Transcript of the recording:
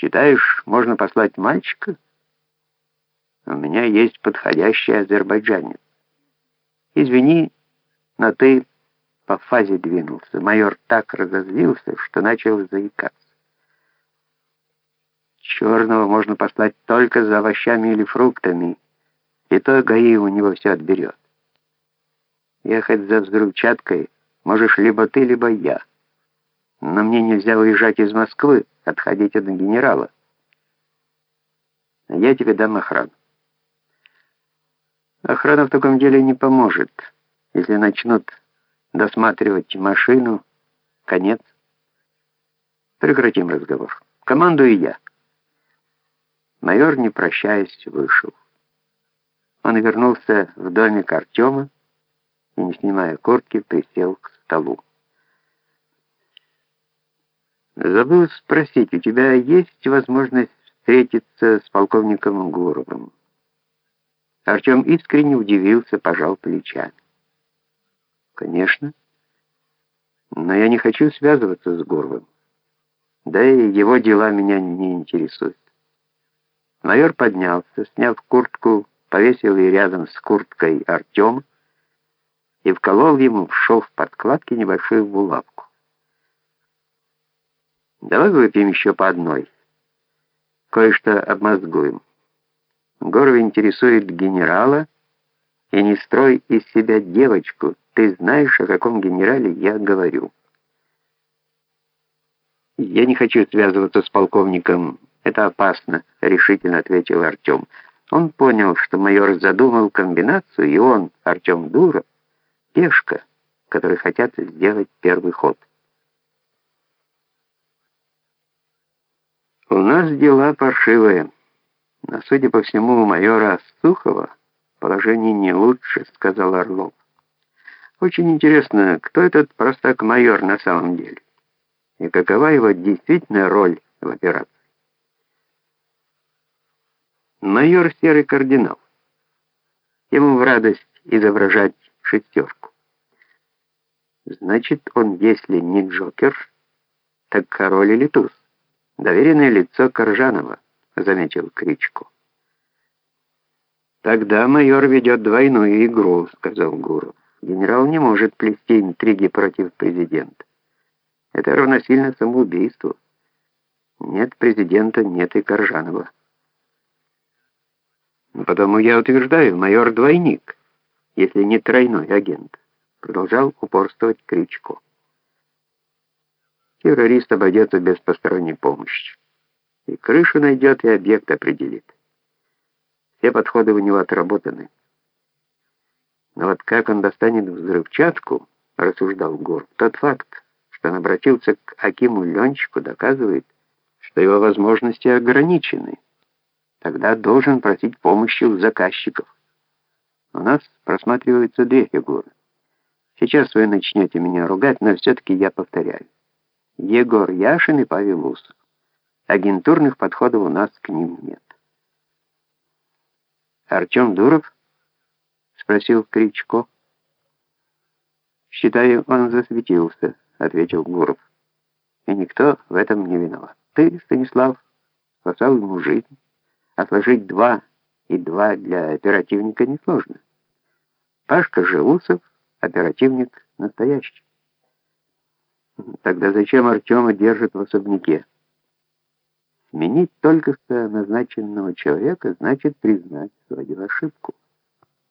Считаешь, можно послать мальчика? У меня есть подходящий азербайджанец. Извини, но ты по фазе двинулся. Майор так разозлился, что начал заикаться. Черного можно послать только за овощами или фруктами, и то ГАИ у него все отберет. Ехать за взрывчаткой можешь либо ты, либо я. Но мне нельзя уезжать из Москвы, отходить от генерала. Я тебе дам охрану. Охрана в таком деле не поможет. Если начнут досматривать машину, конец. Прекратим разговор. Командую я. Майор, не прощаясь, вышел. Он вернулся в домик Артема и, не снимая куртки, присел к столу. Забыл спросить, у тебя есть возможность встретиться с полковником Гуровым? Артем искренне удивился, пожал плечами. Конечно. Но я не хочу связываться с Гуровым. Да и его дела меня не интересуют. Майор поднялся, сняв куртку, повесил ее рядом с курткой Артема и вколол ему в шов подкладки небольшую булавку. Давай выпьем еще по одной. Кое-что обмозгуем. Горов интересует генерала, и не строй из себя девочку. Ты знаешь, о каком генерале я говорю. Я не хочу связываться с полковником. Это опасно, решительно ответил Артем. Он понял, что майор задумал комбинацию, и он, Артем Дуров, пешка, которые хотят сделать первый ход. У нас дела паршивые. Но, судя по всему, у майора Сухова положение не лучше, сказал Орлов. Очень интересно, кто этот простак-майор на самом деле? И какова его действительная роль в операции? Майор Серый Кардинал. Ему в радость изображать шестерку. Значит, он, если не Джокер, так король или туз. Доверенное лицо Коржанова, заметил Кричко. Тогда майор ведет двойную игру, сказал Гуров. Генерал не может плести интриги против президента. Это равносильно самоубийству. Нет президента, нет и Коржанова. Потому я утверждаю, майор двойник, если не тройной агент, продолжал упорствовать Кричко террорист обойдется без посторонней помощи. И крышу найдет, и объект определит. Все подходы у него отработаны. Но вот как он достанет взрывчатку, рассуждал Гор, тот факт, что он обратился к Акиму Ленчику, доказывает, что его возможности ограничены. Тогда должен просить помощи у заказчиков. У нас просматриваются две фигуры. Сейчас вы начнете меня ругать, но все-таки я повторяю. Егор Яшин и Павел Усов. Агентурных подходов у нас к ним нет. Артем Дуров? Спросил Кричко. Считаю, он засветился, ответил Гуров. И никто в этом не виноват. Ты, Станислав, спасал ему жизнь, сложить два и два для оперативника несложно. Пашка Живусов, оперативник настоящий. Тогда зачем Артема держат в особняке? Сменить только что назначенного человека значит признать свою ошибку.